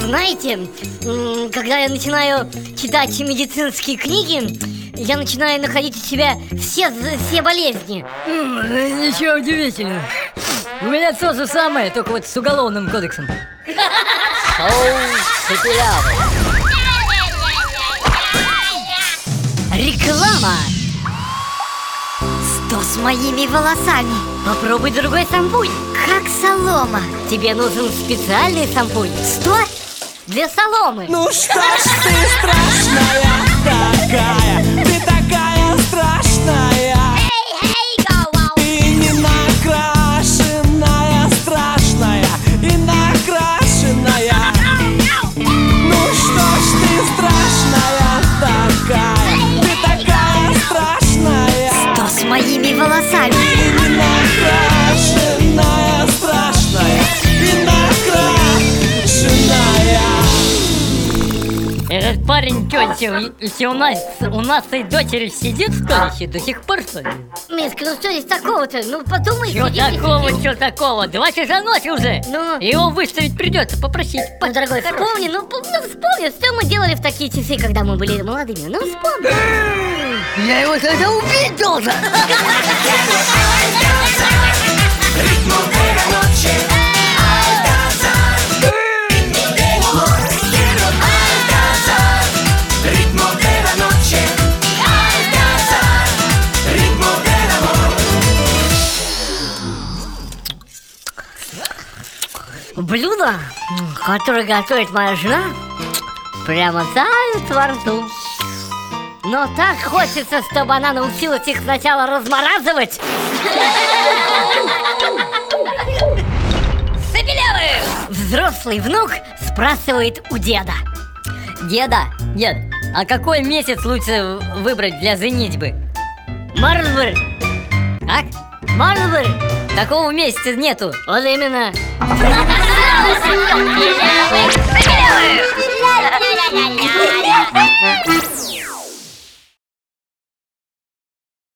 знаете, м, когда я начинаю читать медицинские книги, я начинаю находить у себя все, все болезни. Ничего удивительного. У меня то же самое, только вот с уголовным кодексом. Реклама! Что с моими волосами? Попробуй другой шампунь. Как солома. Тебе нужен специальный шампунь. Что? Для соломы. Ну что ж ты моими волосами? И не накрашенная страшная И накрашенная Этот парень тетя, если у нас, у нас и дочери сидит в туалете до сих пор, что ли? Мишка, ну что здесь такого-то? Ну подумай, и такого, чё такого? Два часа ночи уже! Ну? Его выставить придется, попросить. Ну, дорогой, вспомни, ну, ну вспомни, что мы делали в такие часы, когда мы были молодыми. Ну вспомни. Я его тогда убить должен! Блюдо, которое готовит моя жена, прямо тают во рту. Но так хочется, чтобы она научилась их сначала размораживать. Сапелевы! Взрослый внук спрашивает у деда. Деда, дед, а какой месяц лучше выбрать для женитьбы? Марсбург. Как? Марсбург. Такого месяца нету. Вот именно. Сапелевы!